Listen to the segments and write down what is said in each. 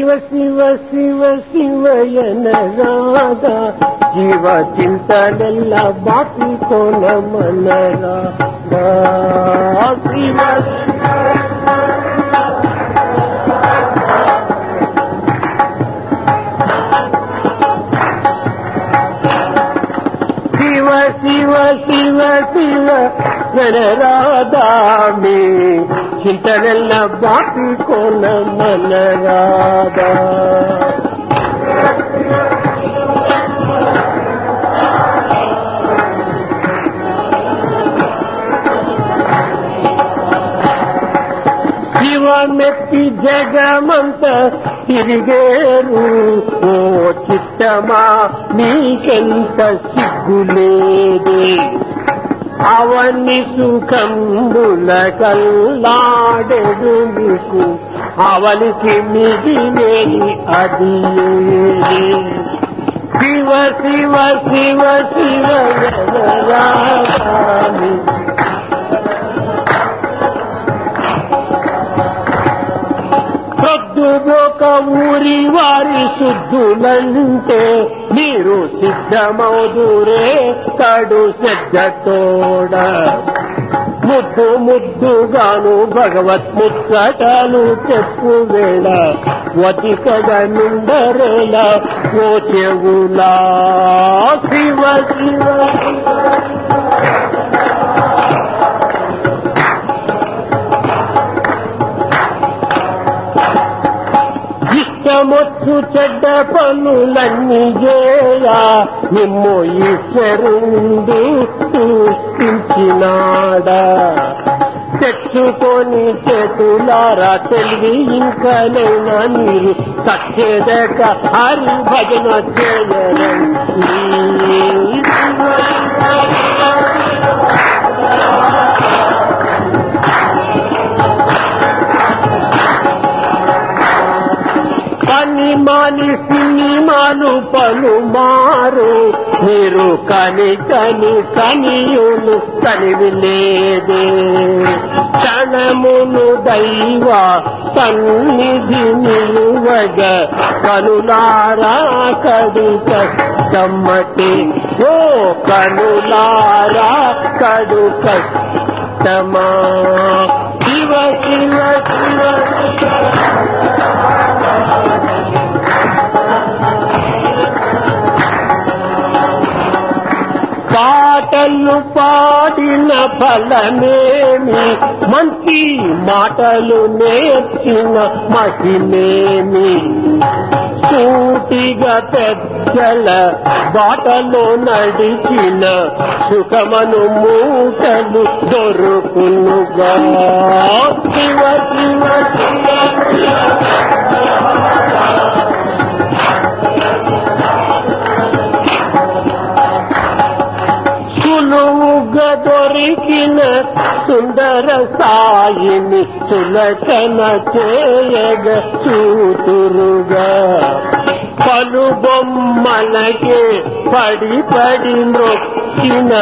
சிவ சிவ சிவ சிவ என ராதா ಜೀವ ಚಿಂತನೆಲ್ಲ ಬಾಕಿ ಕೋನ ಮನರ ಶಿವ ಶಿವ ಶಿವ ಶಿವ ಶಿವ ನರ ರಾಧಾಮಿ ಗಣರಾಧಾಮಿ ಚಿಂತನೆಲ್ಲ ಬಾಟಿಕೋನ ಮನರಾಧ శివమెత్తి జగమంత తిరిగేరు ఓ చిత్తమా నీకెంత సిగ్గులేదే అని సుఖంబుల కల్లాడెడు మీకు అవలికి మిగిలే అది శివ శివ శివ శివ ఊరి వారి శుద్ధులంటే మీరు సిద్ధమౌదురే కడు శ్రద్ధతోడ ముద్దు ముద్దుగాను భగవత్ ముచ్చటలు చెప్పు వేళ వతికగా నిండరేల ఓ చెవులా శివ శివ. ఇష్టమొచ్చు చెడ్డ పనులన్నీ చేయా నిమ్ము ఈశ్వరుండి సృష్టించినాడా. తెచ్చుకొని చేతులారా తెలివి ఇంకనైనా మీరు సచ్చేదక హరి భజన చేయరండి పని మాని సినిమాలు పలుమారు మీరు కని కని కనియులు కనివి లేదే క్షణమును దైవ సన్నిధి నిలువగ కనులారా కడుక కమ్మటి ఓ కనులారా కడుక కష్టమా శివ శివ శివ పాటలు పాడిన ఫలమేమి మంచి మాటలు నేర్చిన మహిమేమి సూటిగా పెద్దల బాటలో నడిచిన సుఖమను మూటలు దొరుకునుగా శివ శివ శివ దొరికిన సుందర సాయిని సులచన చేయగ చూతురుగా. పలు బొమ్మలకే పడి పడి మ్రొక్కిన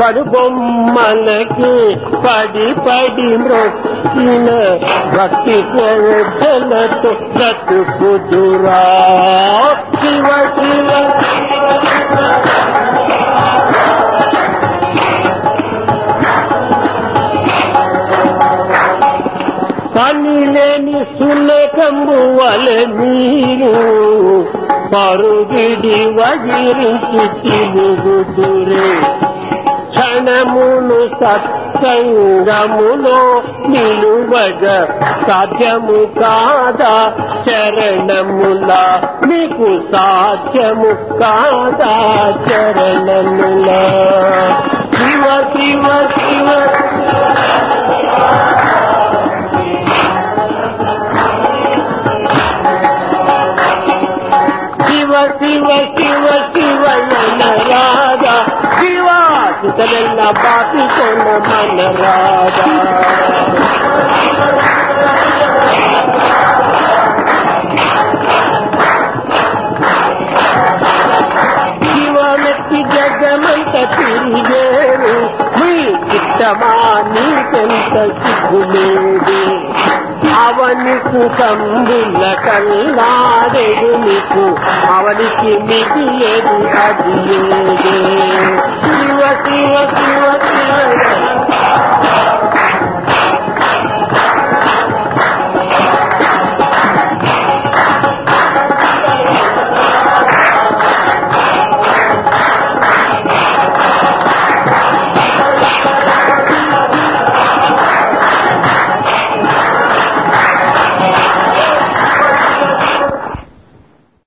పడు బొమ్మలకే పడి పడి మ్రొక్కిన భక్తి శ్రద్ధలతో బ్రతుకుదురా. శివ శివ. లేని సున్నకంబు వలె పరుగిడి వగిరించి తిరుగుదురే. క్షణమును సత్సంగములో నిలువగ సాధ్యము కాదా? చరణముల మీకు సాధ్యము కాదా? చరణముల శివ శివ శివ. సుతలెల్ల బాపికొండ మన రాజా శివమెత్తి జగమంత తిరిగేరు మీ చిత్తమా నీకెంత సిగ్గులేదు? అవనికు కంబుల కన్నారెడుమికు అవనికి మిగిలేదు అది శివ శివ శివ శివ.